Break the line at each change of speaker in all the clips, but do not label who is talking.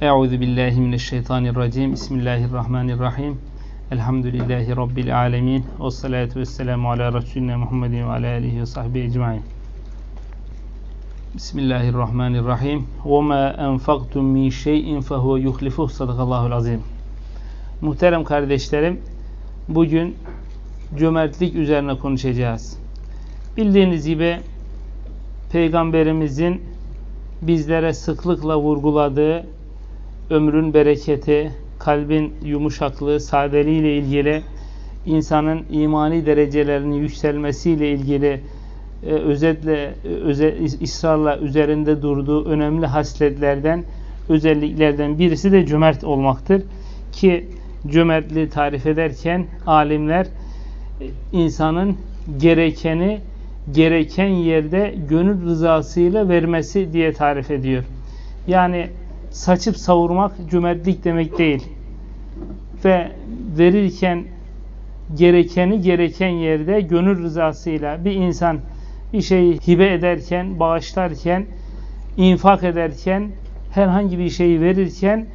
Euzu billahi mineşşeytanirracim. Bismillahirrahmanirrahim. Elhamdülillahi rabbil alamin. Ves salatu vesselamu ala resulina Muhammedin ve ala alihi ve sahbihi ecmaîn. Bismillahirrahmanirrahim. Ve ma enfaktum min şey'in fehuve yuhlifuh. Sadakallahul azim. Muhterem kardeşlerim, bugün cömertlik üzerine konuşacağız. Bildiğiniz gibi Peygamberimizin bizlere sıklıkla vurguladığı ömrün bereketi, kalbin yumuşaklığı, sadeliği ile ilgili insanın imani derecelerinin yükselmesiyle ilgili e, özetle e, öze, ısrarla üzerinde durduğu önemli hasletlerden, özelliklerden birisi de cömert olmaktır. Ki cömertliği tarif ederken alimler e, insanın gerekeni gereken yerde gönül rızasıyla vermesi diye tarif ediyor. Yani saçıp savurmak cömertlik demek değil. Ve verirken gerekeni gereken yerde gönül rızasıyla bir insan bir şeyi hibe ederken, bağışlarken, infak ederken, herhangi bir şeyi verirken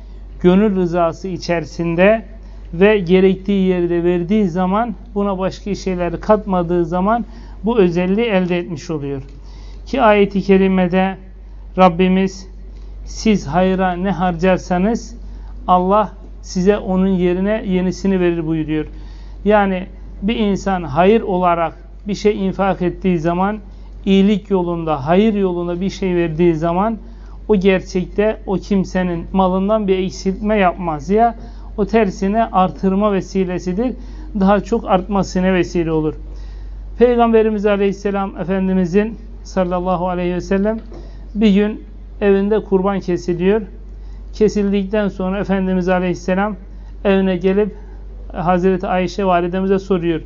gönül rızası içerisinde ve gerektiği yerde verdiği zaman buna başka şeyleri katmadığı zaman bu özelliği elde etmiş oluyor. Ki ayeti kerimede Rabbimiz siz hayra ne harcarsanız Allah size onun yerine yenisini verir buyuruyor. Yani bir insan hayır olarak bir şey infak ettiği zaman iyilik yolunda, hayır yolunda bir şey verdiği zaman o gerçekte o kimsenin malından bir eksiltme yapmaz ya o tersine artırma vesilesidir. Daha çok artmasına vesile olur. Peygamberimiz Aleyhisselam Efendimizin sallallahu aleyhi ve sellem bir gün evinde kurban kesiliyor. Kesildikten sonra Efendimiz Aleyhisselam evine gelip Hazreti Ayşe validemize soruyor.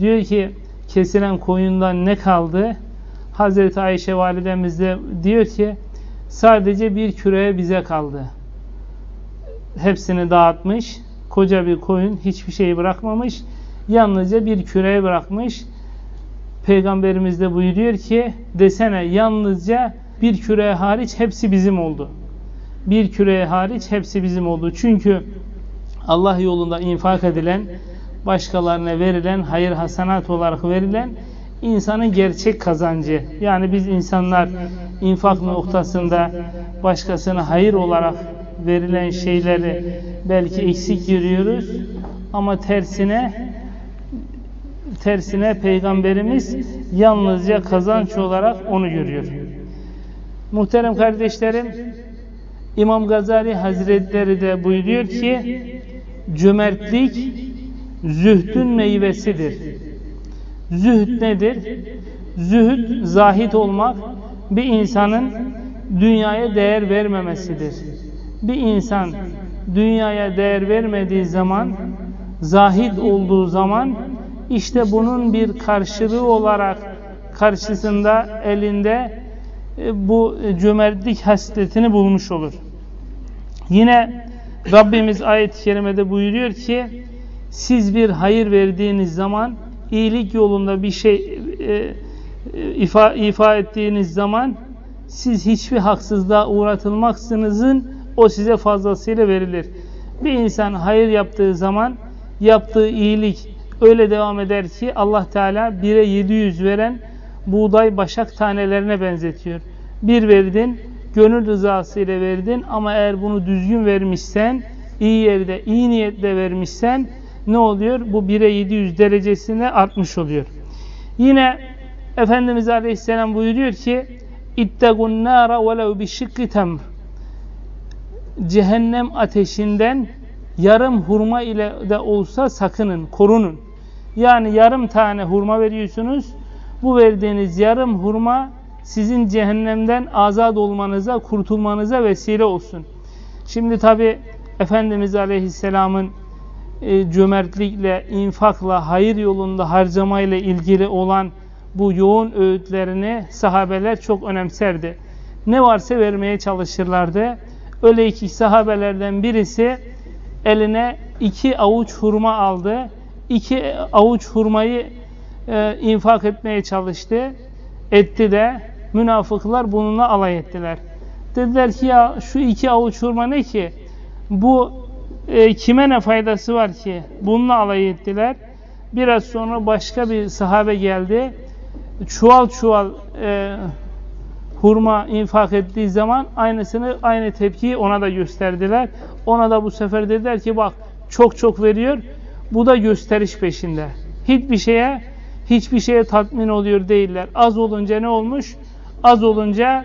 Diyor ki kesilen koyundan ne kaldı? Hazreti Ayşe validemiz de diyor ki sadece bir küreye bize kaldı. Hepsini dağıtmış. Koca bir koyun hiçbir şeyi bırakmamış. Yalnızca bir küreye bırakmış. Peygamberimiz de buyuruyor ki desene yalnızca bir küreye hariç hepsi bizim oldu. Bir küreye hariç hepsi bizim oldu. Çünkü Allah yolunda infak edilen, başkalarına verilen, hayır hasanat olarak verilen insanın gerçek kazancı. Yani biz insanlar infak noktasında başkasına hayır olarak verilen şeyleri belki eksik görüyoruz ama tersine tersine peygamberimiz yalnızca kazanç olarak onu görüyor. Muhterem kardeşlerim İmam Gazali Hazretleri de buyuruyor ki cömertlik zühdün meyvesidir. Zühd nedir? Zühd zahit olmak bir insanın dünyaya değer vermemesidir. Bir insan dünyaya değer vermediği zaman zahit olduğu zaman işte bunun bir karşılığı olarak karşısında elinde bu cömertlik hasletini bulmuş olur. Yine Rabbimiz ayet-i kerimede buyuruyor ki siz bir hayır verdiğiniz zaman iyilik yolunda bir şey e, ifa, ifa ettiğiniz zaman siz hiçbir haksızlığa uğratılmaksınızın o size fazlasıyla verilir. Bir insan hayır yaptığı zaman yaptığı iyilik öyle devam eder ki Allah Teala 1'e 700 veren buğday başak tanelerine benzetiyor. Bir verdin, gönül rızası ile verdin ama eğer bunu düzgün vermişsen, iyi yerde, iyi niyetle vermişsen ne oluyor? Bu 1'e 700 derecesine artmış oluyor. Yine Efendimiz Aleyhisselam buyuruyor ki اِتَّقُنْ نَارَ وَلَوْ بِشِقِّ تَمْرٍ Cehennem ateşinden yarım hurma ile de olsa sakının, korunun. Yani yarım tane hurma veriyorsunuz. bu verdiğiniz yarım hurma sizin cehennemden azat olmanıza, kurtulmanıza vesile olsun. Şimdi tabi Efendimiz Aleyhisselam'ın e, cömertlikle, infakla, hayır yolunda harcamayla ilgili olan bu yoğun öğütlerini sahabeler çok önemserdi. Ne varsa vermeye çalışırlardı. Öyle iki sahabelerden birisi eline iki avuç hurma aldı. İki avuç hurmayı e, infak etmeye çalıştı. Etti de münafıklar bununla alay ettiler. Dediler ki ya şu iki avuç hurma ne ki? Bu e, kime ne faydası var ki? Bununla alay ettiler. Biraz sonra başka bir sahabe geldi. Çuval çuval e, hurma infak ettiği zaman aynısını aynı tepkiyi ona da gösterdiler. Ona da bu sefer dediler ki bak çok çok veriyor. Bu da gösteriş peşinde. Hiçbir şeye hiçbir şeye tatmin oluyor değiller. Az olunca ne olmuş? Az olunca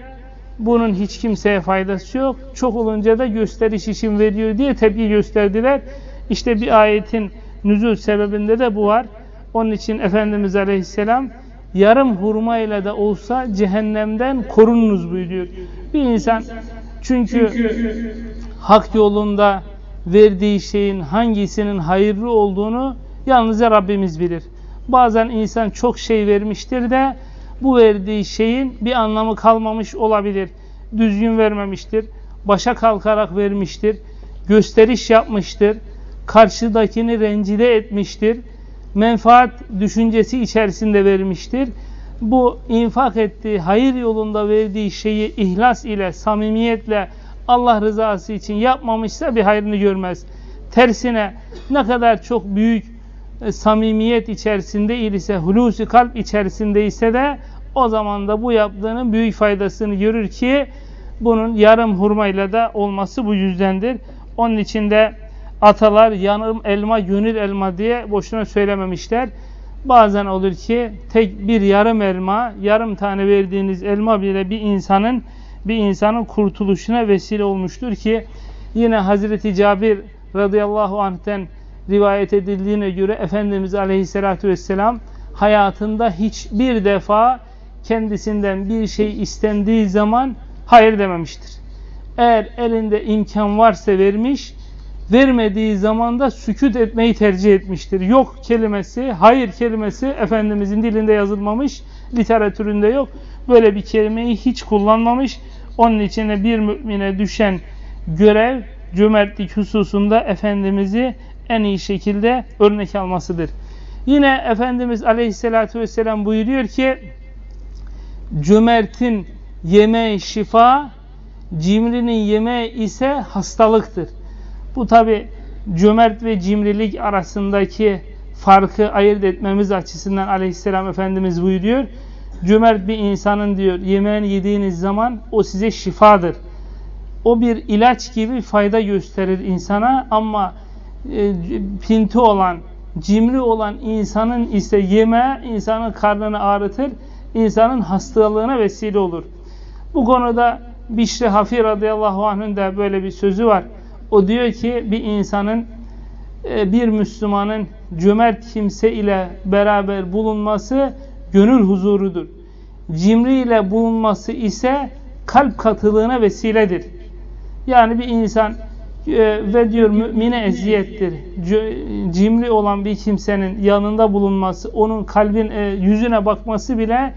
bunun hiç kimseye faydası yok. Çok olunca da gösteriş için veriyor diye tepki gösterdiler. İşte bir ayetin nüzul sebebinde de bu var. Onun için Efendimiz Aleyhisselam yarım hurma ile de olsa cehennemden korununuz buyuruyor. Bir insan çünkü hak yolunda verdiği şeyin hangisinin hayırlı olduğunu yalnızca Rabbimiz bilir. Bazen insan çok şey vermiştir de bu verdiği şeyin bir anlamı kalmamış olabilir. Düzgün vermemiştir. Başa kalkarak vermiştir. Gösteriş yapmıştır. Karşıdakini rencide etmiştir. Menfaat düşüncesi içerisinde vermiştir. Bu infak ettiği, hayır yolunda verdiği şeyi ihlas ile, samimiyetle Allah rızası için yapmamışsa bir hayrını görmez. Tersine ne kadar çok büyük e, samimiyet içerisinde ise, hulusi kalp içerisinde ise de o zaman da bu yaptığının büyük faydasını görür ki bunun yarım hurmayla da olması bu yüzdendir. Onun için de atalar yarım elma gönül elma diye boşuna söylememişler. Bazen olur ki tek bir yarım elma, yarım tane verdiğiniz elma bile bir insanın bir insanın kurtuluşuna vesile olmuştur ki yine Hazreti Cabir radıyallahu anh'ten rivayet edildiğine göre Efendimiz aleyhissalatü vesselam hayatında hiçbir defa kendisinden bir şey istendiği zaman hayır dememiştir. Eğer elinde imkan varsa vermiş, vermediği zaman da sükut etmeyi tercih etmiştir. Yok kelimesi, hayır kelimesi Efendimizin dilinde yazılmamış, literatüründe yok. Böyle bir kelimeyi hiç kullanmamış. Onun için de bir mümine düşen görev cömertlik hususunda Efendimiz'i en iyi şekilde örnek almasıdır. Yine Efendimiz Aleyhisselatü Vesselam buyuruyor ki cömertin yemeği şifa, cimrinin yemeği ise hastalıktır. Bu tabi cömert ve cimrilik arasındaki farkı ayırt etmemiz açısından aleyhisselam Efendimiz buyuruyor. Cömert bir insanın diyor yemeğini yediğiniz zaman o size şifadır. O bir ilaç gibi fayda gösterir insana ama e, pinti olan, cimri olan insanın ise yeme insanın karnını ağrıtır, insanın hastalığına vesile olur. Bu konuda Bişri Hafi radıyallahu anh'ın da böyle bir sözü var. O diyor ki bir insanın e, bir Müslümanın cömert kimse ile beraber bulunması gönül huzurudur. Cimri ile bulunması ise kalp katılığına vesiledir. Yani bir insan ve diyor mümine eziyettir. Cimri olan bir kimsenin yanında bulunması, onun kalbin e, yüzüne bakması bile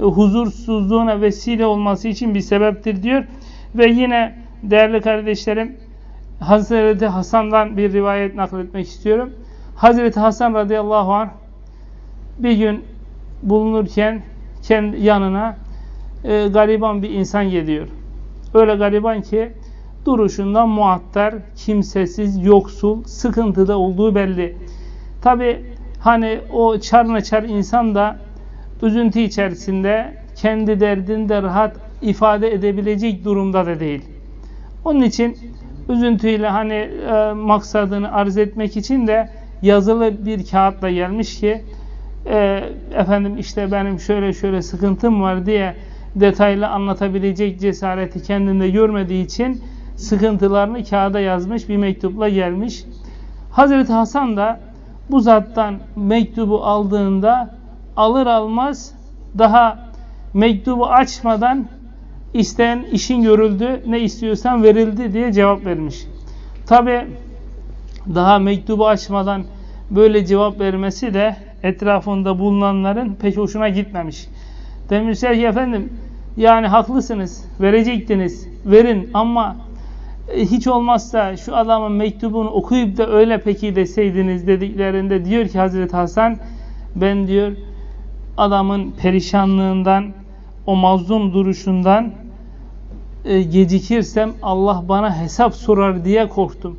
huzursuzluğuna vesile olması için bir sebeptir diyor. Ve yine değerli kardeşlerim Hazreti Hasan'dan bir rivayet nakletmek istiyorum. Hazreti Hasan radıyallahu anh bir gün bulunurken kendi yanına e, gariban bir insan geliyor. Öyle gariban ki duruşundan muattar, kimsesiz, yoksul, sıkıntıda olduğu belli. Tabi hani o çar insan da üzüntü içerisinde kendi derdinde rahat ifade edebilecek durumda da değil. Onun için üzüntüyle hani e, maksadını arz etmek için de yazılı bir kağıtla gelmiş ki e, efendim işte benim şöyle şöyle sıkıntım var diye detaylı anlatabilecek cesareti kendinde görmediği için sıkıntılarını kağıda yazmış bir mektupla gelmiş. Hazreti Hasan da bu zattan mektubu aldığında alır almaz daha mektubu açmadan isteyen işin görüldü, ne istiyorsan verildi diye cevap vermiş. Tabi daha mektubu açmadan böyle cevap vermesi de etrafında bulunanların pek hoşuna gitmemiş. Demişler ki efendim yani haklısınız, verecektiniz, verin ama hiç olmazsa şu adamın mektubunu okuyup da öyle peki deseydiniz dediklerinde diyor ki Hazreti Hasan ben diyor adamın perişanlığından o mazlum duruşundan e, gecikirsem Allah bana hesap sorar diye korktum.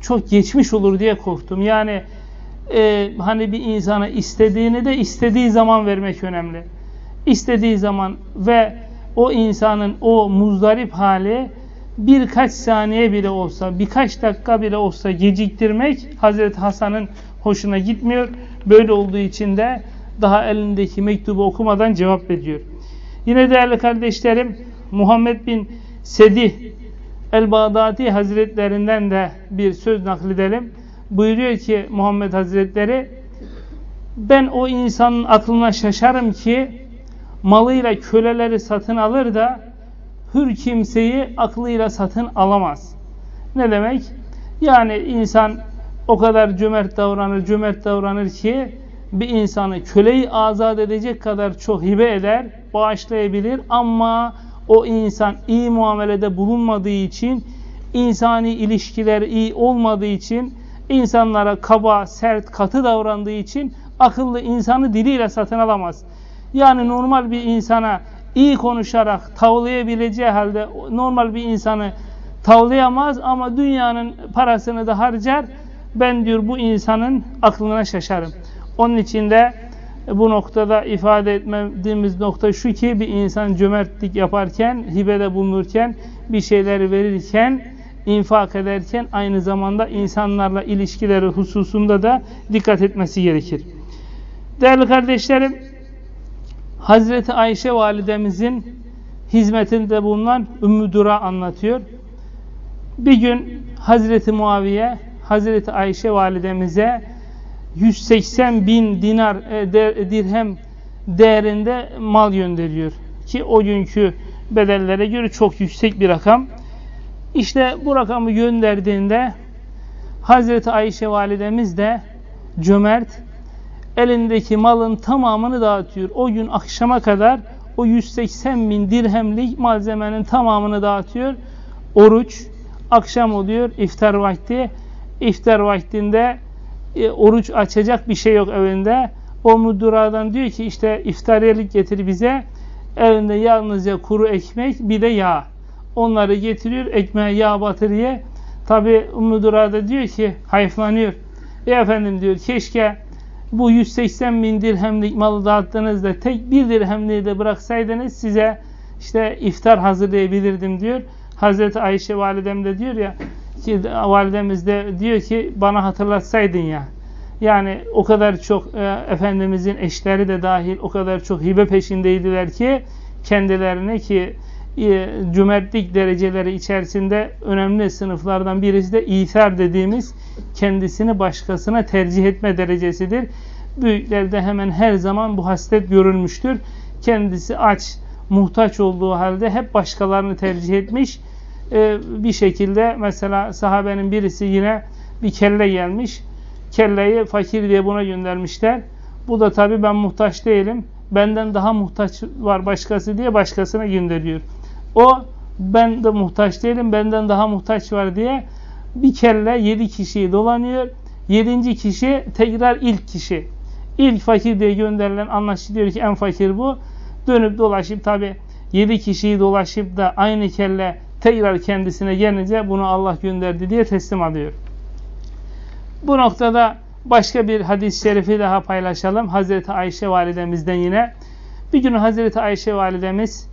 Çok geçmiş olur diye korktum. Yani e, hani bir insana istediğini de istediği zaman vermek önemli. İstediği zaman ve o insanın o muzdarip hali birkaç saniye bile olsa, birkaç dakika bile olsa geciktirmek Hazreti Hasan'ın hoşuna gitmiyor. Böyle olduğu için de daha elindeki mektubu okumadan cevap veriyor. Yine değerli kardeşlerim Muhammed bin Sedih el-Bağdadi Hazretlerinden de bir söz nakledelim. Buyuruyor ki Muhammed Hazretleri ben o insanın aklına şaşarım ki malıyla köleleri satın alır da hür kimseyi aklıyla satın alamaz. Ne demek? Yani insan o kadar cömert davranır, cömert davranır ki bir insanı köleyi azat edecek kadar çok hibe eder, bağışlayabilir ama o insan iyi muamelede bulunmadığı için, insani ilişkiler iyi olmadığı için, insanlara kaba, sert, katı davrandığı için akıllı insanı diliyle satın alamaz. Yani normal bir insana iyi konuşarak tavlayabileceği halde normal bir insanı tavlayamaz ama dünyanın parasını da harcar. Ben diyor bu insanın aklına şaşarım. Onun için de bu noktada ifade etmediğimiz nokta şu ki bir insan cömertlik yaparken, hibede bulunurken, bir şeyleri verirken, infak ederken aynı zamanda insanlarla ilişkileri hususunda da dikkat etmesi gerekir. Değerli kardeşlerim, Hazreti Ayşe validemizin hizmetinde bulunan Ümmü Dura anlatıyor. Bir gün Hazreti Muaviye, Hazreti Ayşe validemize 180 bin dinar e, dirhem değerinde mal gönderiyor. Ki o günkü bedellere göre çok yüksek bir rakam. İşte bu rakamı gönderdiğinde Hazreti Ayşe validemiz de cömert elindeki malın tamamını dağıtıyor. O gün akşama kadar o 180 bin dirhemlik malzemenin tamamını dağıtıyor. Oruç, akşam oluyor, iftar vakti. İftar vaktinde e, oruç açacak bir şey yok evinde. O müdüradan diyor ki işte iftariyelik getir bize. Evinde yalnızca kuru ekmek bir de yağ. Onları getiriyor, ekmeğe yağ batırıyor. Tabi müdüra da diyor ki hayflanıyor. E efendim diyor keşke bu 180 bin dirhemlik malı dağıttığınızda tek bir dirhemliği de bıraksaydınız size işte iftar hazırlayabilirdim diyor. Hazreti Ayşe validem de diyor ya ki validemiz de diyor ki bana hatırlatsaydın ya. Yani o kadar çok e, Efendimizin eşleri de dahil o kadar çok hibe peşindeydiler ki kendilerini ki cömertlik dereceleri içerisinde önemli sınıflardan birisi de İthar dediğimiz kendisini başkasına tercih etme derecesidir. Büyüklerde hemen her zaman bu haslet görülmüştür. Kendisi aç, muhtaç olduğu halde hep başkalarını tercih etmiş. Ee, bir şekilde mesela sahabenin birisi yine bir kelle gelmiş. Kelleyi fakir diye buna göndermişler. Bu da tabi ben muhtaç değilim. Benden daha muhtaç var başkası diye başkasına gönderiyor. O ben de muhtaç değilim. Benden daha muhtaç var diye bir kelle yedi kişiyi dolanıyor. Yedinci kişi tekrar ilk kişi. İlk fakir diye gönderilen anlaşılıyor ki en fakir bu. Dönüp dolaşıp tabi yedi kişiyi dolaşıp da aynı kelle tekrar kendisine gelince bunu Allah gönderdi diye teslim alıyor. Bu noktada başka bir hadis-i şerifi daha paylaşalım. Hazreti Ayşe validemizden yine. Bir gün Hazreti Ayşe validemiz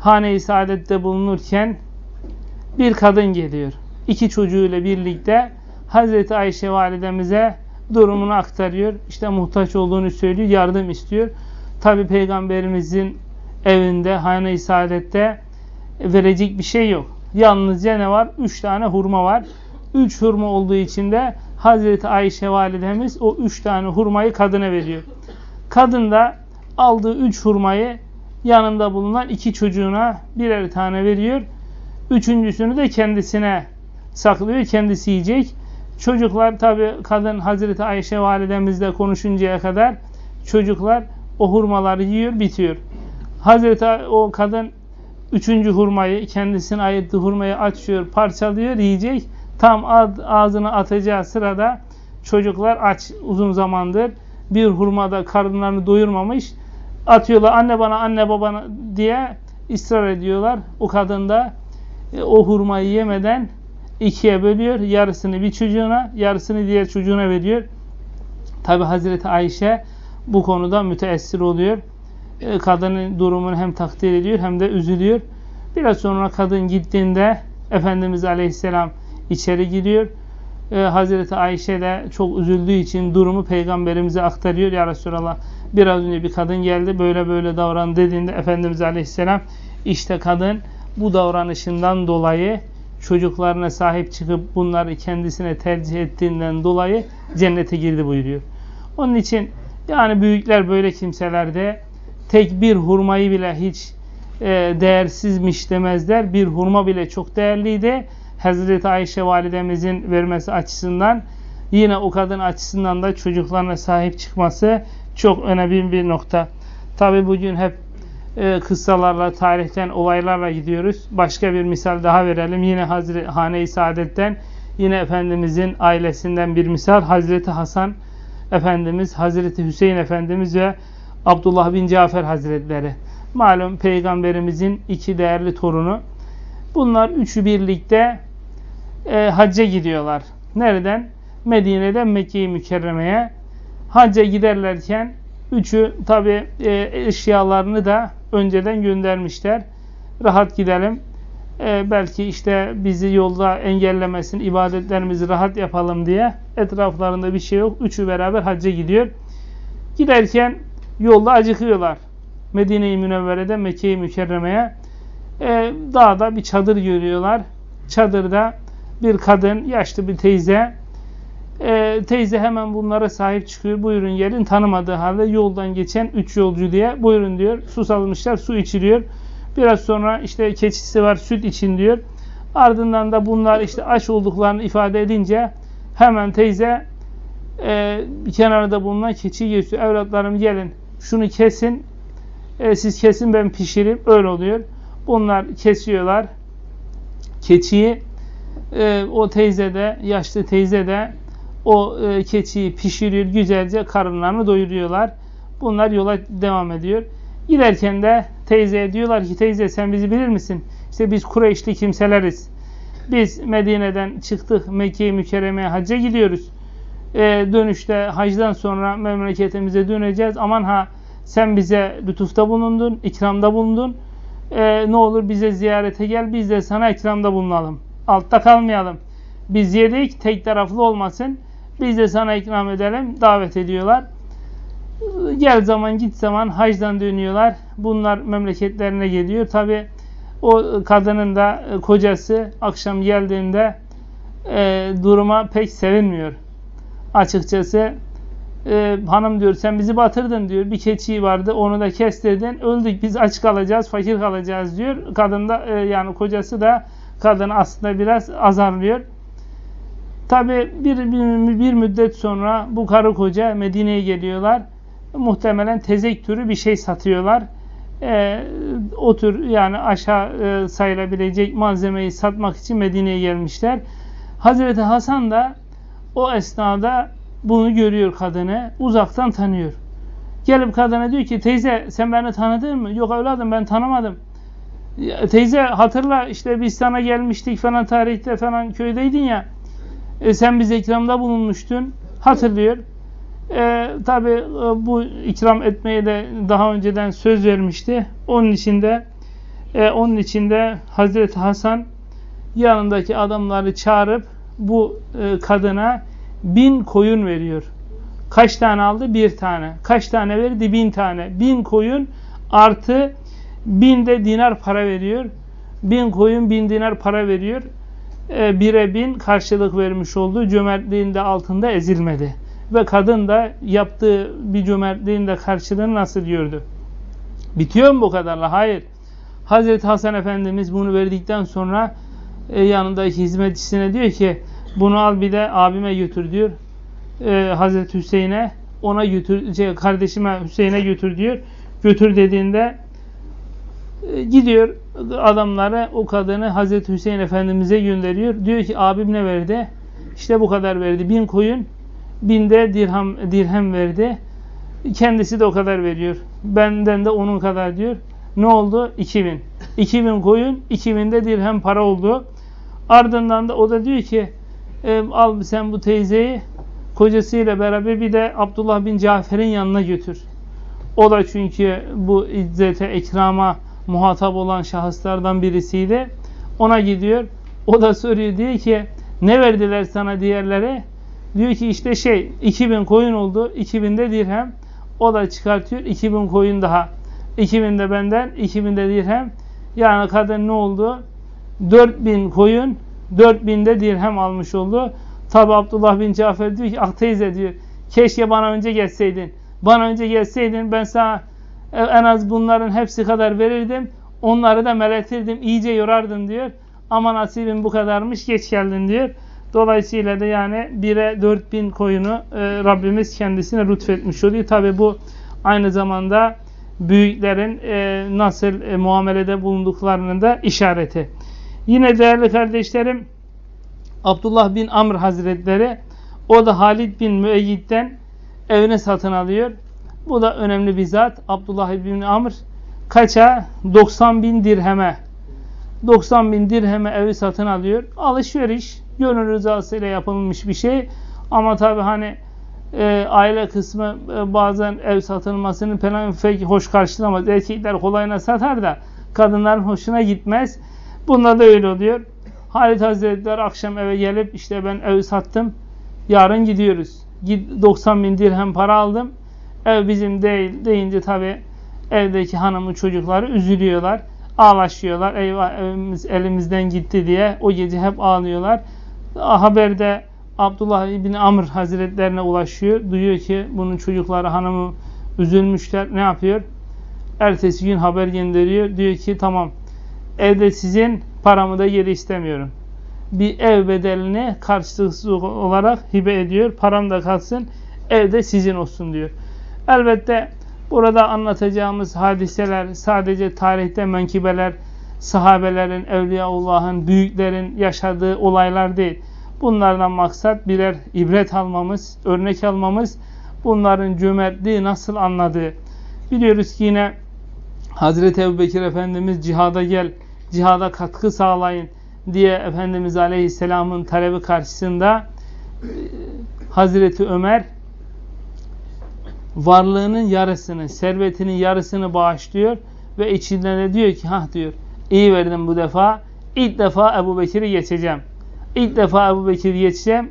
hane-i saadette bulunurken bir kadın geliyor. İki çocuğuyla birlikte Hazreti Ayşe validemize durumunu aktarıyor. İşte muhtaç olduğunu söylüyor, yardım istiyor. Tabi peygamberimizin evinde, hane-i saadette verecek bir şey yok. Yalnızca ne var? Üç tane hurma var. Üç hurma olduğu için de Hazreti Ayşe validemiz o üç tane hurmayı kadına veriyor. Kadın da aldığı üç hurmayı yanında bulunan iki çocuğuna birer tane veriyor. Üçüncüsünü de kendisine saklıyor. Kendisi yiyecek. Çocuklar tabi kadın Hazreti Ayşe validemizle konuşuncaya kadar çocuklar o hurmaları yiyor bitiyor. Hazreti o kadın üçüncü hurmayı kendisine ayırdığı hurmayı açıyor parçalıyor yiyecek. Tam ağzına atacağı sırada çocuklar aç uzun zamandır bir hurmada karınlarını doyurmamış atıyorlar anne bana anne babana diye ısrar ediyorlar. O kadın da e, o hurmayı yemeden ikiye bölüyor. Yarısını bir çocuğuna, yarısını diğer çocuğuna veriyor. Tabi Hazreti Ayşe bu konuda müteessir oluyor. E, kadının durumunu hem takdir ediyor hem de üzülüyor. Biraz sonra kadın gittiğinde Efendimiz Aleyhisselam içeri giriyor. Ee, Hazreti Ayşe de çok üzüldüğü için durumu peygamberimize aktarıyor. Ya Resulallah biraz önce bir kadın geldi böyle böyle davran dediğinde Efendimiz Aleyhisselam işte kadın bu davranışından dolayı çocuklarına sahip çıkıp bunları kendisine tercih ettiğinden dolayı cennete girdi buyuruyor. Onun için yani büyükler böyle kimselerde tek bir hurmayı bile hiç e, değersizmiş demezler. Bir hurma bile çok değerliydi. Hazreti Ayşe validemizin vermesi açısından yine o kadın açısından da çocuklarına sahip çıkması çok önemli bir nokta. Tabi bugün hep e, kıssalarla, tarihten, olaylarla gidiyoruz. Başka bir misal daha verelim. Yine Hazreti Hane-i Saadet'ten yine Efendimizin ailesinden bir misal. Hazreti Hasan Efendimiz, Hazreti Hüseyin Efendimiz ve Abdullah bin Cafer Hazretleri. Malum peygamberimizin iki değerli torunu. Bunlar üçü birlikte e, hacca gidiyorlar. Nereden? Medine'den Mekke-i Mükerreme'ye. Hacca giderlerken üçü tabi e, eşyalarını da önceden göndermişler. Rahat gidelim. E, belki işte bizi yolda engellemesin, ibadetlerimizi rahat yapalım diye etraflarında bir şey yok. Üçü beraber hacca gidiyor. Giderken yolda acıkıyorlar. Medine-i Münevvere'de Mekke-i Mükerreme'ye e, dağda bir çadır görüyorlar. Çadırda bir kadın, yaşlı bir teyze. E, teyze hemen bunlara sahip çıkıyor. Buyurun gelin tanımadığı halde yoldan geçen üç yolcu diye buyurun diyor. Su salmışlar, su içiriyor. Biraz sonra işte keçisi var, süt için diyor. Ardından da bunlar işte aç olduklarını ifade edince hemen teyze e, kenarda bulunan keçiyi gösteriyor. Evlatlarım gelin şunu kesin e, siz kesin ben pişireyim. Öyle oluyor. Bunlar kesiyorlar. Keçiyi e, o teyze de, yaşlı teyze de o e, keçiyi pişiriyor. Güzelce karınlarını doyuruyorlar. Bunlar yola devam ediyor. Giderken de teyzeye diyorlar ki teyze sen bizi bilir misin? İşte biz Kureyşli kimseleriz. Biz Medine'den çıktık Mekke'yi mükerremeye hacca gidiyoruz. E, dönüşte hacdan sonra memleketimize döneceğiz. Aman ha sen bize lütufta bulundun, ikramda bulundun. Ee, ne olur bize ziyarete gel, biz de sana ikramda bulunalım. Altta kalmayalım. Biz yedik, tek taraflı olmasın. Biz de sana ikram edelim, davet ediyorlar. Gel zaman git zaman hacdan dönüyorlar. Bunlar memleketlerine geliyor. Tabi o kadının da e, kocası akşam geldiğinde e, duruma pek sevinmiyor. Açıkçası e, hanım diyor sen bizi batırdın diyor. Bir keçi vardı onu da kestirdin. Öldük biz aç kalacağız, fakir kalacağız diyor. Kadın da e, yani kocası da kadın aslında biraz azarlıyor. Tabi bir, bir, bir müddet sonra bu karı koca Medine'ye geliyorlar. Muhtemelen tezek türü bir şey satıyorlar. E, o tür yani aşağı e, sayılabilecek malzemeyi satmak için Medine'ye gelmişler. Hazreti Hasan da o esnada bunu görüyor kadını. Uzaktan tanıyor. Gelip kadına diyor ki teyze sen beni tanıdın mı? Yok evladım ben tanımadım. Ya, teyze hatırla işte biz sana gelmiştik falan tarihte falan köydeydin ya. E, sen bize ikramda bulunmuştun. Hatırlıyor. E, Tabi e, bu ikram etmeye de daha önceden söz vermişti. Onun içinde e, onun içinde Hazreti Hasan yanındaki adamları çağırıp bu e, kadına bin koyun veriyor. Kaç tane aldı? Bir tane. Kaç tane verdi? Bin tane. Bin koyun artı bin de dinar para veriyor. Bin koyun bin dinar para veriyor. E, bire bin karşılık vermiş oldu. Cömertliğin de altında ezilmedi. Ve kadın da yaptığı bir cömertliğin de karşılığını nasıl gördü? Bitiyor mu bu kadarla? Hayır. Hazreti Hasan Efendimiz bunu verdikten sonra e, yanındaki hizmetçisine diyor ki bunu al bir de abime götür diyor. Ee, Hazreti Hüseyin'e ona götür, şey, kardeşime Hüseyin'e götür diyor. Götür dediğinde e, gidiyor adamları o kadını Hazreti Hüseyin Efendimiz'e gönderiyor. Diyor ki abim ne verdi? İşte bu kadar verdi. Bin koyun, bin de dirham, dirhem verdi. Kendisi de o kadar veriyor. Benden de onun kadar diyor. Ne oldu? 2000. 2000 koyun, 2000 de dirhem para oldu. Ardından da o da diyor ki e, al sen bu teyzeyi kocasıyla beraber bir de Abdullah bin Cafer'in yanına götür. O da çünkü bu izzete, ekrama muhatap olan şahıslardan birisiydi. Ona gidiyor. O da soruyor diyor ki ne verdiler sana diğerlere? Diyor ki işte şey 2000 koyun oldu. 2000 de dirhem. O da çıkartıyor. 2000 koyun daha. 2000 de benden. 2000 de dirhem. Yani kadın ne oldu? 4000 koyun. 4000 de dirhem almış oldu. Tabi Abdullah bin Cafer diyor ki ah teyze diyor. Keşke bana önce gelseydin. Bana önce gelseydin ben sana en az bunların hepsi kadar verirdim. Onları da meletirdim. iyice yorardım diyor. Ama nasibim bu kadarmış geç geldin diyor. Dolayısıyla da yani 1'e 4000 koyunu e, Rabbimiz kendisine lütfetmiş oluyor. Tabi bu aynı zamanda büyüklerin e, nasıl e, muamelede bulunduklarının da işareti. Yine değerli kardeşlerim Abdullah bin Amr Hazretleri o da Halid bin Müeyyid'den evine satın alıyor. Bu da önemli bir zat. Abdullah bin Amr kaça? 90 bin dirheme 90 bin dirheme evi satın alıyor. Alışveriş gönül rızası ile yapılmış bir şey. Ama tabi hani e, aile kısmı e, bazen ev satılmasını falan pek hoş karşılamaz. Erkekler kolayına satar da kadınların hoşuna gitmez. Bunda da öyle oluyor. Halit Hazretleri akşam eve gelip işte ben evi sattım. Yarın gidiyoruz. 90 bin dirhem para aldım. Ev bizim değil deyince tabi evdeki hanımın çocukları üzülüyorlar. Ağlaşıyorlar. Eyvah evimiz elimizden gitti diye. O gece hep ağlıyorlar. Haberde Abdullah İbni Amr Hazretlerine ulaşıyor. Duyuyor ki bunun çocukları hanımı üzülmüşler. Ne yapıyor? Ertesi gün haber gönderiyor. Diyor ki tamam evde sizin paramı da geri istemiyorum. Bir ev bedelini karşılıksız olarak hibe ediyor. Param da kalsın. Evde sizin olsun diyor. Elbette burada anlatacağımız hadiseler sadece tarihte menkibeler, sahabelerin, Evliyaullah'ın, büyüklerin yaşadığı olaylar değil. Bunlardan maksat birer ibret almamız, örnek almamız, bunların cömertliği nasıl anladığı. Biliyoruz ki yine Hazreti Ebu Bekir Efendimiz cihada gel, cihada katkı sağlayın diye Efendimiz Aleyhisselam'ın talebi karşısında e, Hazreti Ömer varlığının yarısını, servetinin yarısını bağışlıyor ve içinden de diyor ki ha diyor iyi verdim bu defa ilk defa Ebu Bekir'i geçeceğim. İlk defa Ebu Bekir'i geçeceğim.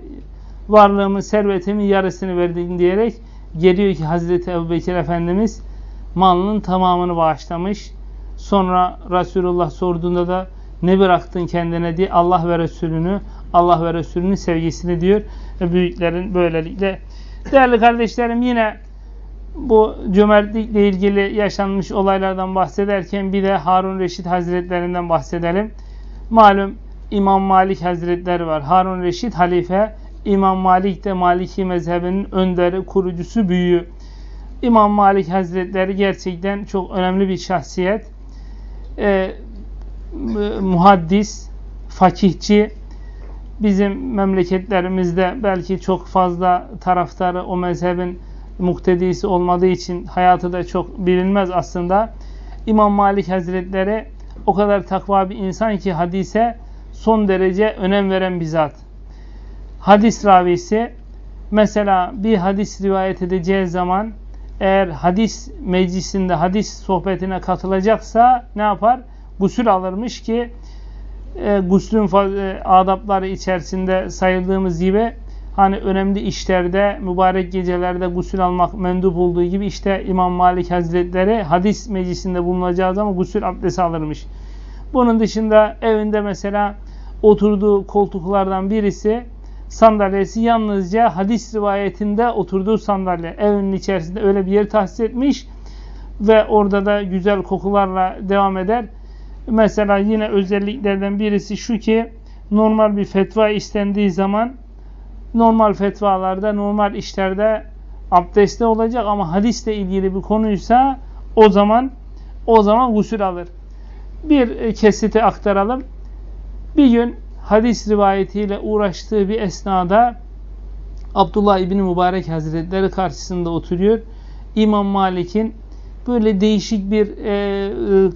Varlığımın, servetimin yarısını verdim diyerek geliyor ki Hazreti Ebu Bekir Efendimiz malının tamamını bağışlamış. Sonra Resulullah sorduğunda da ne bıraktın kendine diye Allah ve Resulünü, Allah ve Resulünün sevgisini diyor. Büyüklerin böylelikle. Değerli kardeşlerim yine bu cömertlikle ilgili yaşanmış olaylardan bahsederken bir de Harun Reşit Hazretlerinden bahsedelim. Malum İmam Malik Hazretleri var. Harun Reşit halife, İmam Malik de Maliki mezhebinin önderi, kurucusu, büyüğü. İmam Malik Hazretleri gerçekten çok önemli bir şahsiyet. Ee, muhaddis, fakihçi, bizim memleketlerimizde belki çok fazla taraftarı o mezhebin muktedisi olmadığı için hayatı da çok bilinmez aslında. İmam Malik Hazretleri o kadar takva bir insan ki hadise son derece önem veren bir zat. Hadis ravisi mesela bir hadis rivayet edeceği zaman eğer hadis meclisinde hadis sohbetine katılacaksa ne yapar? Gusül alırmış ki e, guslün e, adapları içerisinde sayıldığımız gibi hani önemli işlerde, mübarek gecelerde gusül almak mendup olduğu gibi işte İmam Malik Hazretleri hadis meclisinde bulunacağı zaman gusül abdesti alırmış. Bunun dışında evinde mesela oturduğu koltuklardan birisi sandalyesi yalnızca hadis rivayetinde oturduğu sandalye. Evinin içerisinde öyle bir yer tahsis etmiş ve orada da güzel kokularla devam eder. Mesela yine özelliklerden birisi şu ki normal bir fetva istendiği zaman normal fetvalarda, normal işlerde abdestte olacak ama hadisle ilgili bir konuysa o zaman o zaman gusül alır. Bir kesiti aktaralım. Bir gün hadis rivayetiyle uğraştığı bir esnada Abdullah İbni Mübarek Hazretleri karşısında oturuyor. İmam Malik'in böyle değişik bir e, e,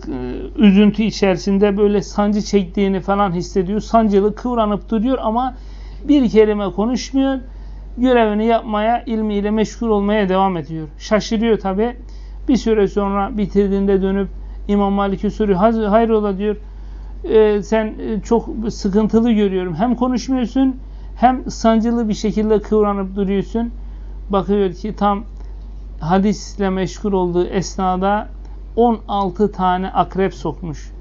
üzüntü içerisinde böyle sancı çektiğini falan hissediyor. Sancılı kıvranıp duruyor ama bir kelime konuşmuyor. Görevini yapmaya, ilmiyle meşgul olmaya devam ediyor. Şaşırıyor tabi. Bir süre sonra bitirdiğinde dönüp İmam Malik'e soruyor. Hayrola diyor. E, sen çok sıkıntılı görüyorum. Hem konuşmuyorsun hem sancılı bir şekilde kıvranıp duruyorsun. Bakıyor ki tam hadisle meşgul olduğu esnada 16 tane akrep sokmuş.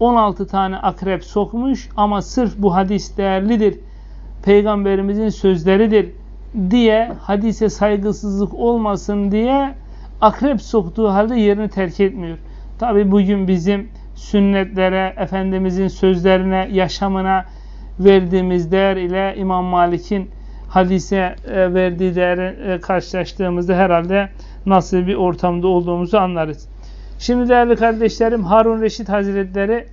16 tane akrep sokmuş ama sırf bu hadis değerlidir. Peygamberimizin sözleridir diye hadise saygısızlık olmasın diye akrep soktuğu halde yerini terk etmiyor. Tabi bugün bizim sünnetlere, Efendimizin sözlerine, yaşamına verdiğimiz değer ile İmam Malik'in hadise e, verdiği değeri e, karşılaştığımızda herhalde nasıl bir ortamda olduğumuzu anlarız. Şimdi değerli kardeşlerim Harun Reşit Hazretleri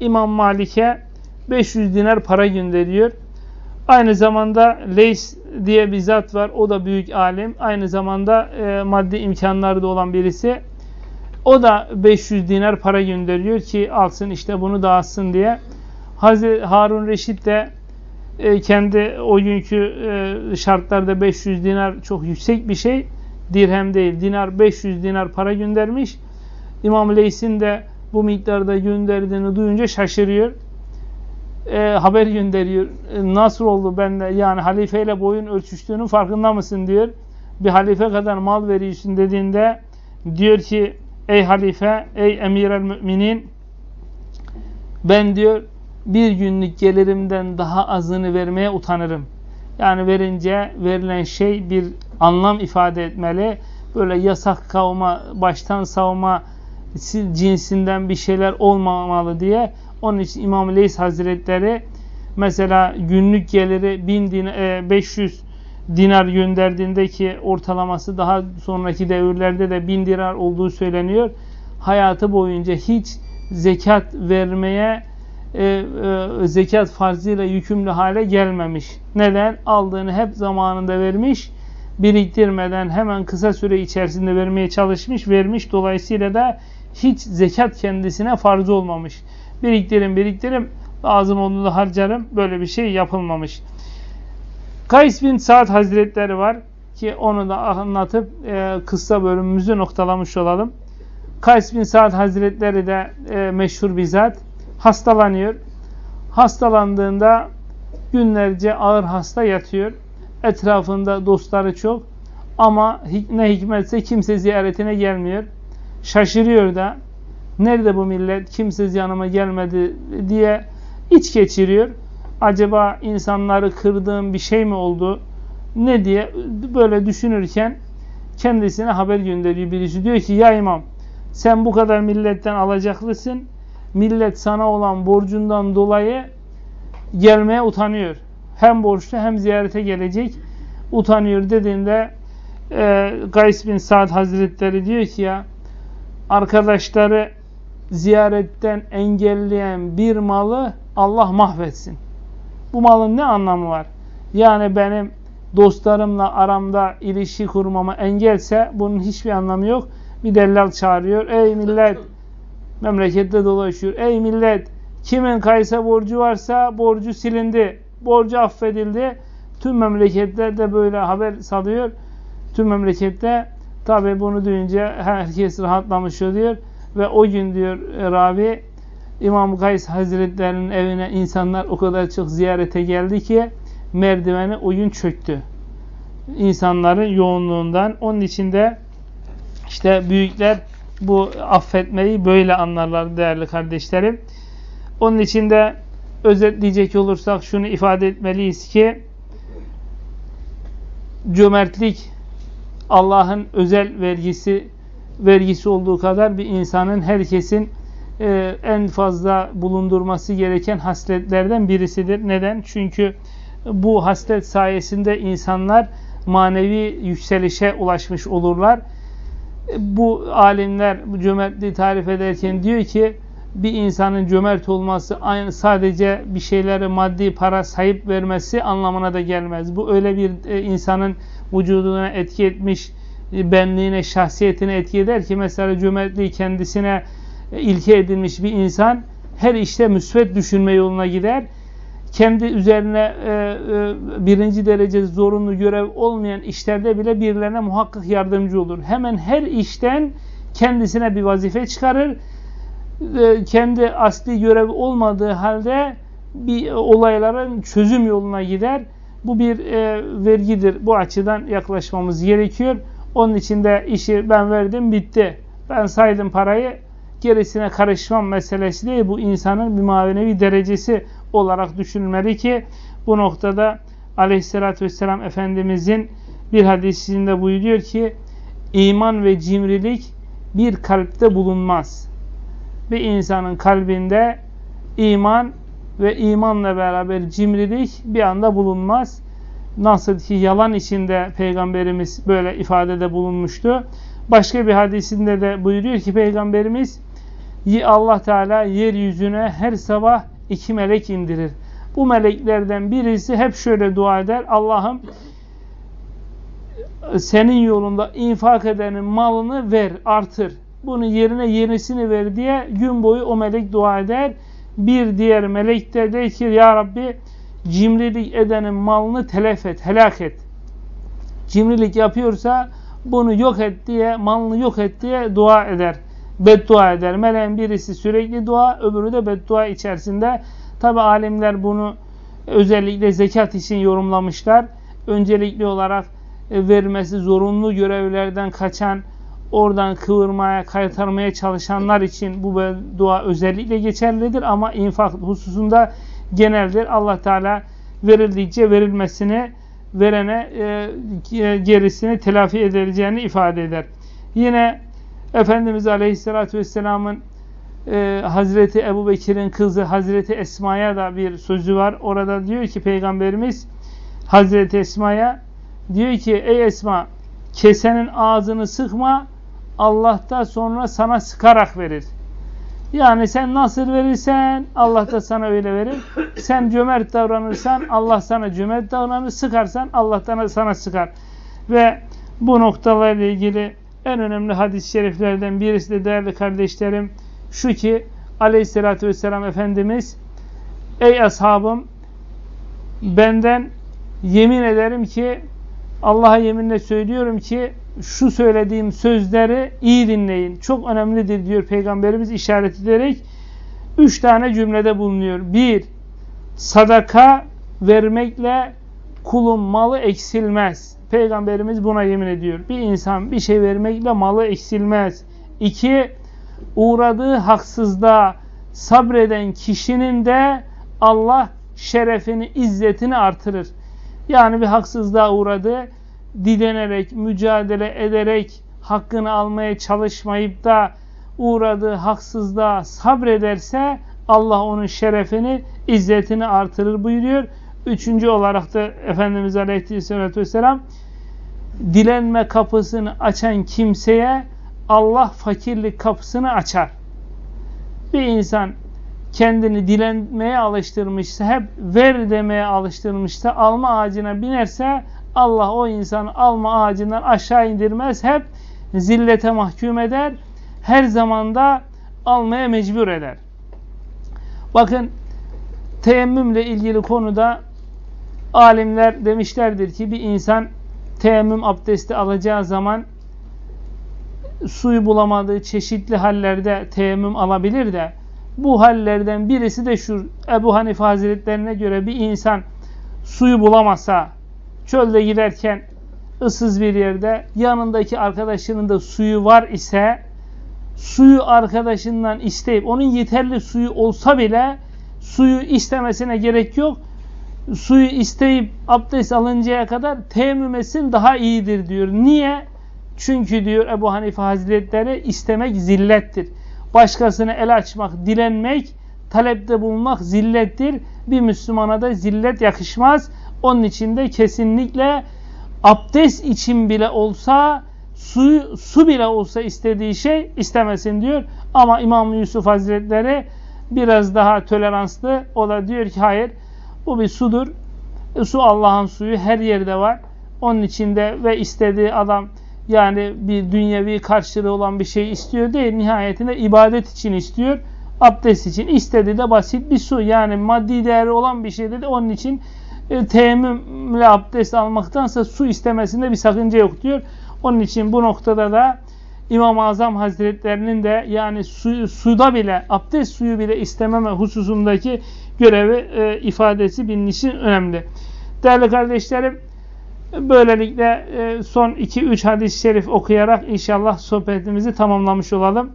İmam Malik'e 500 dinar para gönderiyor. Aynı zamanda Leys diye bir zat var. O da büyük alim. Aynı zamanda e, maddi imkanları da olan birisi. O da 500 dinar para gönderiyor ki alsın işte bunu dağıtsın diye. Hazreti Harun Reşit de e, kendi o günkü e, şartlarda 500 dinar çok yüksek bir şey. Dirhem değil, dinar 500 dinar para göndermiş. İmam Leys'in de bu miktarda gönderdiğini duyunca şaşırıyor. E, haber gönderiyor. E, nasıl oldu ben de yani halifeyle boyun ölçüştüğünün farkında mısın diyor. Bir halife kadar mal veriyorsun dediğinde diyor ki ey halife, ey emir el müminin ben diyor bir günlük gelirimden daha azını vermeye utanırım. Yani verince verilen şey bir anlam ifade etmeli. Böyle yasak kavma, baştan savma cinsinden bir şeyler olmamalı diye. Onun için İmam Leys Hazretleri mesela günlük geliri 1000 din, 500 dinar gönderdiğinde ki ortalaması daha sonraki devirlerde de 1000 dinar olduğu söyleniyor. Hayatı boyunca hiç zekat vermeye e, e, zekat farzıyla yükümlü hale gelmemiş. Neden? Aldığını hep zamanında vermiş, biriktirmeden hemen kısa süre içerisinde vermeye çalışmış, vermiş. Dolayısıyla da hiç zekat kendisine farz olmamış. Biriktirim, biriktirim, lazım olduğunda harcarım. Böyle bir şey yapılmamış. Kays bin Saad Hazretleri var ki onu da anlatıp e, kısa bölümümüzü noktalamış olalım. Kays bin Saad Hazretleri de e, meşhur bir zat hastalanıyor. Hastalandığında günlerce ağır hasta yatıyor. Etrafında dostları çok ama ne hikmetse kimse ziyaretine gelmiyor. Şaşırıyor da nerede bu millet kimse yanıma gelmedi diye iç geçiriyor. Acaba insanları kırdığım bir şey mi oldu? Ne diye böyle düşünürken kendisine haber gönderiyor birisi. Diyor ki ya imam sen bu kadar milletten alacaklısın millet sana olan borcundan dolayı gelmeye utanıyor. Hem borçlu hem ziyarete gelecek utanıyor dediğinde e, Gays bin Sa'd Hazretleri diyor ki ya arkadaşları ziyaretten engelleyen bir malı Allah mahvetsin. Bu malın ne anlamı var? Yani benim dostlarımla aramda ilişki kurmama engelse bunun hiçbir anlamı yok. Bir dellal çağırıyor. Ey millet memlekette dolaşıyor. Ey millet kimin kaysa borcu varsa borcu silindi. Borcu affedildi. Tüm memleketlerde böyle haber salıyor. Tüm memlekette tabi bunu duyunca herkes rahatlamış oluyor. Ve o gün diyor Rabi İmam Kays Hazretlerinin evine insanlar o kadar çok ziyarete geldi ki merdiveni o gün çöktü. İnsanların yoğunluğundan. Onun içinde işte büyükler bu affetmeyi böyle anlarlar değerli kardeşlerim. Onun için de özetleyecek olursak şunu ifade etmeliyiz ki cömertlik Allah'ın özel vergisi vergisi olduğu kadar bir insanın herkesin e, en fazla bulundurması gereken hasletlerden birisidir. Neden? Çünkü bu haslet sayesinde insanlar manevi yükselişe ulaşmış olurlar bu alimler bu cömertliği tarif ederken diyor ki bir insanın cömert olması aynı sadece bir şeyleri maddi para sahip vermesi anlamına da gelmez. Bu öyle bir e, insanın vücuduna etki etmiş benliğine, şahsiyetine etki eder ki mesela cömertliği kendisine ilke edilmiş bir insan her işte müsbet düşünme yoluna gider. Kendi üzerine e, e, birinci derece zorunlu görev olmayan işlerde bile birilerine muhakkak yardımcı olur. Hemen her işten kendisine bir vazife çıkarır. E, kendi asli görev olmadığı halde bir olayların çözüm yoluna gider. Bu bir e, vergidir. Bu açıdan yaklaşmamız gerekiyor. Onun için de işi ben verdim bitti. Ben saydım parayı gerisine karışmam meselesi değil. Bu insanın bir manevi derecesi olarak düşünülmeli ki bu noktada aleyhissalatü vesselam Efendimizin bir hadisinde buyuruyor ki iman ve cimrilik bir kalpte bulunmaz. Bir insanın kalbinde iman ve imanla beraber cimrilik bir anda bulunmaz. Nasıl ki yalan içinde Peygamberimiz böyle ifadede bulunmuştu. Başka bir hadisinde de buyuruyor ki Peygamberimiz Allah Teala yeryüzüne her sabah iki melek indirir. Bu meleklerden birisi hep şöyle dua eder. Allah'ım senin yolunda infak edenin malını ver, artır. Bunun yerine yenisini ver diye gün boyu o melek dua eder. Bir diğer melek de der ki Ya Rabbi cimrilik edenin malını telef et, helak et. Cimrilik yapıyorsa bunu yok et diye, malını yok et diye dua eder beddua eder. Meleğin birisi sürekli dua, öbürü de beddua içerisinde. Tabi alimler bunu özellikle zekat için yorumlamışlar. Öncelikli olarak e, vermesi zorunlu görevlerden kaçan, oradan kıvırmaya, kaytarmaya çalışanlar için bu dua özellikle geçerlidir. Ama infak hususunda geneldir. Allah Teala verildikçe verilmesini, verene e, gerisini telafi edileceğini ifade eder. Yine Efendimiz Aleyhisselatü Vesselam'ın e, Hazreti Ebu Bekir'in kızı Hazreti Esma'ya da bir sözü var. Orada diyor ki Peygamberimiz Hazreti Esma'ya diyor ki ey Esma kesenin ağzını sıkma Allah da sonra sana sıkarak verir. Yani sen nasıl verirsen Allah da sana öyle verir. Sen cömert davranırsan Allah sana cömert davranır. Sıkarsan Allah da sana sıkar. Ve bu noktalarla ilgili en önemli hadis-i şeriflerden birisi de değerli kardeşlerim şu ki aleyhissalatü vesselam Efendimiz ey ashabım benden yemin ederim ki Allah'a yeminle söylüyorum ki şu söylediğim sözleri iyi dinleyin. Çok önemlidir diyor Peygamberimiz işaret ederek. Üç tane cümlede bulunuyor. Bir, sadaka vermekle kulun malı eksilmez. Peygamberimiz buna yemin ediyor. Bir insan bir şey vermekle malı eksilmez. İki, uğradığı haksızlığa sabreden kişinin de Allah şerefini, izzetini artırır. Yani bir haksızlığa uğradı, dilenerek, mücadele ederek hakkını almaya çalışmayıp da uğradığı haksızlığa sabrederse Allah onun şerefini, izzetini artırır buyuruyor. Üçüncü olarak da Efendimiz Aleyhisselatü Vesselam dilenme kapısını açan kimseye Allah fakirlik kapısını açar. Bir insan kendini dilenmeye alıştırmışsa, hep ver demeye alıştırmışsa, alma ağacına binerse Allah o insanı alma ağacından aşağı indirmez. Hep zillete mahkum eder. Her zamanda almaya mecbur eder. Bakın teyemmümle ilgili konuda alimler demişlerdir ki bir insan teyemmüm abdesti alacağı zaman suyu bulamadığı çeşitli hallerde teyemmüm alabilir de bu hallerden birisi de şu Ebu Hanife Hazretlerine göre bir insan suyu bulamasa çölde giderken ıssız bir yerde yanındaki arkadaşının da suyu var ise suyu arkadaşından isteyip onun yeterli suyu olsa bile suyu istemesine gerek yok suyu isteyip abdest alıncaya kadar teyemmüm daha iyidir diyor. Niye? Çünkü diyor Ebu Hanife Hazretleri istemek zillettir. Başkasına el açmak, dilenmek, talepte bulunmak zillettir. Bir Müslümana da zillet yakışmaz. Onun için de kesinlikle abdest için bile olsa su, su bile olsa istediği şey istemesin diyor. Ama İmam Yusuf Hazretleri biraz daha toleranslı. O da diyor ki hayır bu bir sudur. Su Allah'ın suyu her yerde var. Onun içinde ve istediği adam Yani bir dünyevi karşılığı olan bir şey istiyor değil. Nihayetinde ibadet için istiyor. Abdest için. istediği de basit bir su. Yani maddi değeri olan bir şey dedi. Onun için e, teyemmümle abdest almaktansa su istemesinde bir sakınca yok diyor. Onun için bu noktada da İmam-ı Azam Hazretlerinin de yani su, suda bile abdest suyu bile istememe hususundaki görevi e, ifadesi benim için önemli. Değerli kardeşlerim böylelikle e, son 2-3 hadis-i şerif okuyarak inşallah sohbetimizi tamamlamış olalım.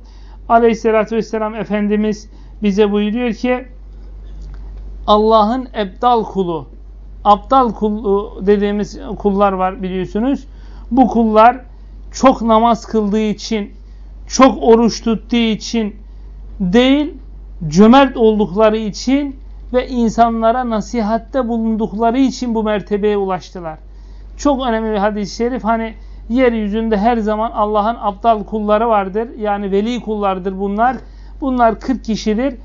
Aleyhisselatü Vesselam Efendimiz bize buyuruyor ki Allah'ın ebdal kulu aptal kulu dediğimiz kullar var biliyorsunuz. Bu kullar çok namaz kıldığı için, çok oruç tuttuğu için değil, cömert oldukları için ve insanlara nasihatte bulundukları için bu mertebeye ulaştılar. Çok önemli bir hadis-i şerif. Hani yeryüzünde her zaman Allah'ın aptal kulları vardır. Yani veli kullardır bunlar. Bunlar 40 kişidir.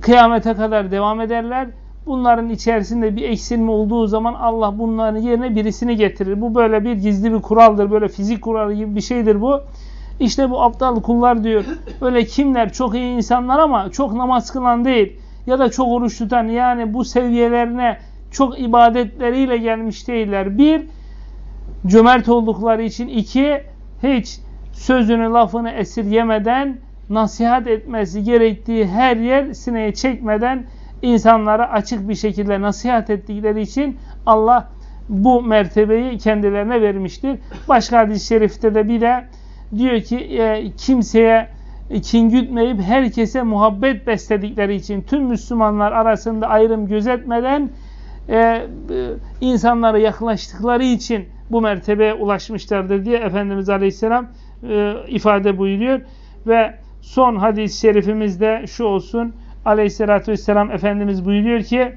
Kıyamete kadar devam ederler. Bunların içerisinde bir eksilme olduğu zaman Allah bunların yerine birisini getirir. Bu böyle bir gizli bir kuraldır. Böyle fizik kuralı gibi bir şeydir bu. İşte bu aptal kullar diyor. Böyle kimler? Çok iyi insanlar ama çok namaz kılan değil. Ya da çok oruç tutan yani bu seviyelerine çok ibadetleriyle gelmiş değiller. Bir, cömert oldukları için. iki hiç sözünü lafını esirgemeden nasihat etmesi gerektiği her yer sineye çekmeden insanlara açık bir şekilde nasihat ettikleri için Allah bu mertebeyi kendilerine vermiştir. Başka hadis-i şerifte de bir de diyor ki e, kimseye kin gütmeyip herkese muhabbet besledikleri için tüm Müslümanlar arasında ayrım gözetmeden e, e, insanlara yaklaştıkları için bu mertebeye ulaşmışlardır diye Efendimiz Aleyhisselam e, ifade buyuruyor. Ve son hadis-i şerifimizde şu olsun. Aleyhisselatü Vesselam Efendimiz buyuruyor ki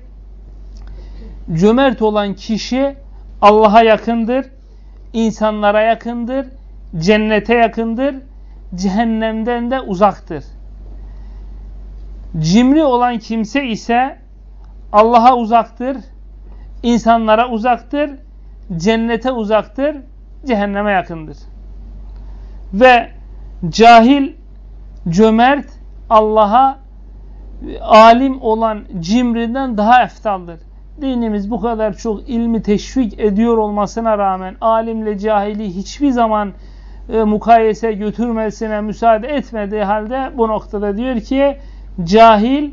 cömert olan kişi Allah'a yakındır, insanlara yakındır, cennete yakındır, cehennemden de uzaktır. Cimri olan kimse ise Allah'a uzaktır, insanlara uzaktır, cennete uzaktır, cehenneme yakındır. Ve cahil, cömert, Allah'a alim olan cimrinden daha eftaldır. Dinimiz bu kadar çok ilmi teşvik ediyor olmasına rağmen alimle cahili hiçbir zaman e, mukayese götürmesine müsaade etmediği halde bu noktada diyor ki cahil,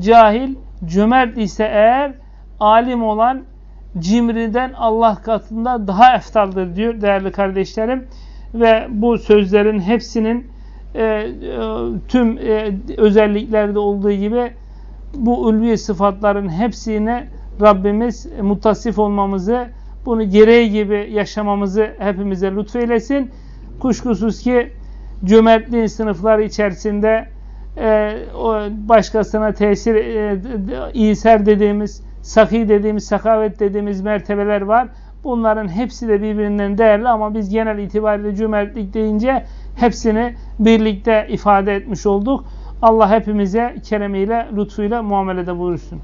cahil cömert ise eğer alim olan cimriden Allah katında daha eftaldır diyor değerli kardeşlerim. Ve bu sözlerin hepsinin e, e, tüm e, özelliklerde olduğu gibi bu ulvi sıfatların hepsine Rabbimiz mutasif olmamızı, bunu gereği gibi yaşamamızı hepimize lütfeylesin. Kuşkusuz ki cömertliğin sınıfları içerisinde e, o başkasına tesir e, iser dediğimiz, sahi dediğimiz, sakavet dediğimiz mertebeler var. Bunların hepsi de birbirinden değerli ama biz genel itibariyle cömertlik deyince hepsini birlikte ifade etmiş olduk. Allah hepimize keremiyle, lütfuyla muamelede buyursun.